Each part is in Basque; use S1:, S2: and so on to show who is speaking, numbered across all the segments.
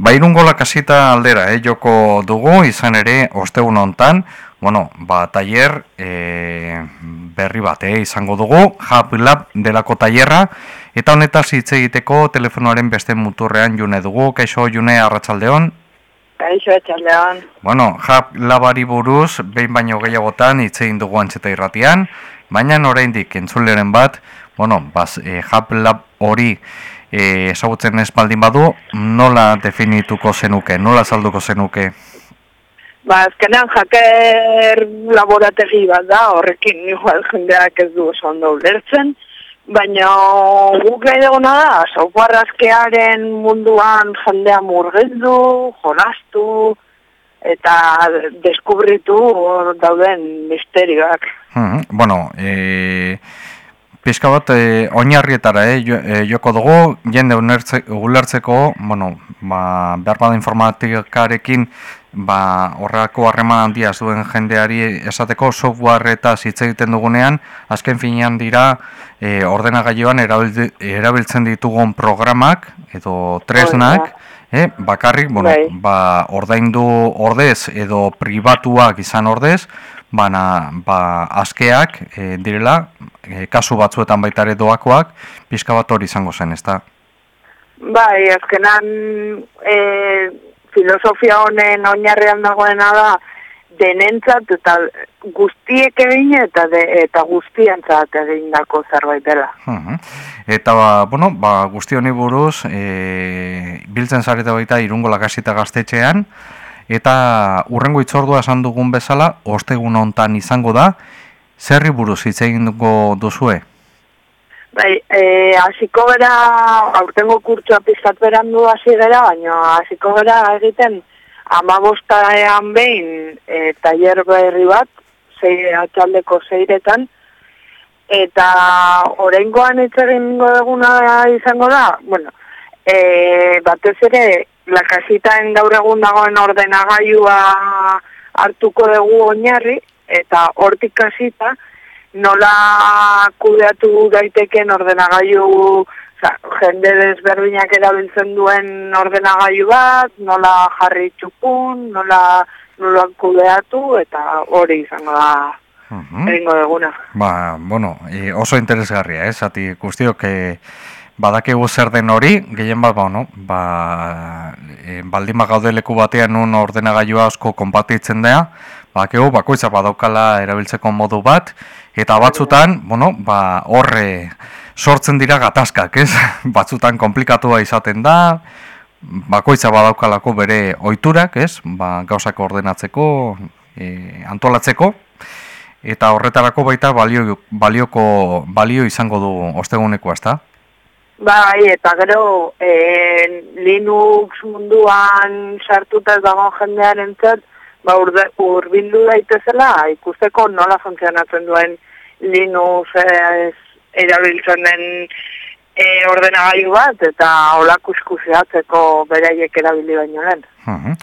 S1: Bairungo lakasita aldera, eh, joko dugu, izan ere, ostegun hontan, bueno, ba, taller e, berri bat, eh, izango dugu, Hub Lab delako tailerra, eta honetaz hitz egiteko telefonoaren beste muturrean june dugu, kaixo june arratsaldeon.
S2: Kaixo arratsaldeon.
S1: Bueno, Hub Labari buruz, behin baino gehiagotan hitz egin dugu antxeta irratian, baina oraindik entzuleren bat, bueno, baz, e, Hub Lab hori, e, esagutzen espaldin badu, nola definituko zenuke, nola salduko zenuke?
S2: Ba, azkenean jaker laborategi bat da, horrekin igual jendeak ez du oso ondo ulertzen, baina guk nahi duguna da, software munduan jendea murgildu, jolastu, eta deskubritu dauden misterioak.
S1: Hmm, bueno, e, pixka bat e, oinarrietara e, e, joko dugu, jende ulertzeko, bueno, ba, behar bada informatikarekin ba, horrako harreman handia zuen jendeari esateko software eta hitz egiten dugunean, azken finean dira e, ordenagailuan erabiltzen ditugun programak edo tresnak, e, bakarrik, bueno, bai. ba, ordaindu ordez edo pribatuak izan ordez, Bana, ba, askeak e, direla, e, kasu batzuetan baita ere doakoak, pixka bat hori izango zen, ezta?
S2: Bai, azkenan e, filosofia honen oinarrean dagoena da, denentzat eta guztiek egin eta de, eta guztientzat egin dako zerbait dela.
S1: Eta ba, bueno, ba, guzti honi buruz, e, biltzen zarete baita irungo lakasita gaztetxean, eta urrengo itzordua esan dugun bezala, ostegun hontan izango da, zerri buruz hitz egin dugu duzue?
S2: Bai, e, hasiko gara, aurtengo kurtsua pizkat berandu hasi gara, baina hasiko gara egiten amabostaean behin e, tailer berri bat, zei atxaldeko zeiretan, eta orengoan egin duguna izango da, bueno, e, batez ere lakasitaen gaur egun dagoen ordenagailua hartuko dugu oinarri eta hortik kasita nola kudeatu daiteken ordenagailu jende desberdinak erabiltzen duen ordenagailu bat, nola jarri txukun, nola, nola kudeatu eta hori izango da egingo deguna.
S1: Ba, bueno, oso interesgarria, eh? Zati, guztiok, eh, badakigu zer den hori, gehien bat, bueno, ba, e, baldin gaude batean nun ordenagailua asko konpatitzen da, badakigu bakoitza badaukala erabiltzeko modu bat, eta batzutan, bueno, ba, horre sortzen dira gatazkak, ez? Batzutan komplikatua izaten da, bakoitza badaukalako bere ohiturak, ez? Ba, gauzak ordenatzeko, e, antolatzeko, eta horretarako baita balio, balioko balio izango du osteguneko, ezta?
S2: Bai, eta gero e, Linux munduan sartuta ez dago jendearen zert, ba, urbildu daitezela ikusteko nola funtzionatzen duen Linux ez, erabiltzen den e, ordenagailu bat, eta hola kuskusiatzeko beraiek erabili baino lehen.
S1: Uh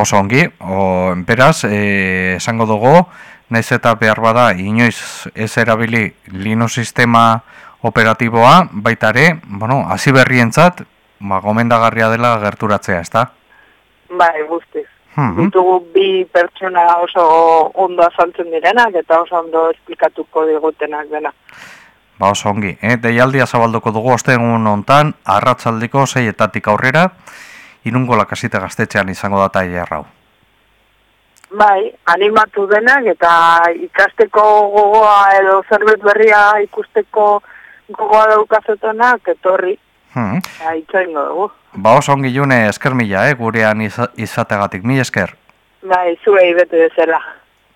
S1: Oso ongi, o, beraz, e, esango dugu, naiz eta behar bada, inoiz ez erabili Linux sistema operatiboa baita ere, bueno, hasi berrientzat, ba gomendagarria dela gerturatzea, ezta?
S2: Bai, guztiz. Mm bi pertsona oso ondo azaltzen direnak eta oso ondo esplikatuko digutenak dena.
S1: Ba, oso ongi. Eh? Deialdia zabalduko dugu ostegun hontan, arratzaldiko zeietatik aurrera, irungo lakasita gaztetxean izango data hierrau.
S2: Bai, animatu denak eta ikasteko gogoa edo zerbet berria ikusteko gogoa daukazetonak etorri. Hmm. Aitzaingo dugu.
S1: Ba oso ongi june esker mila, eh, gurean izategatik, mi esker.
S2: Bai, zuei bete bezala.